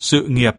sự nghiệp.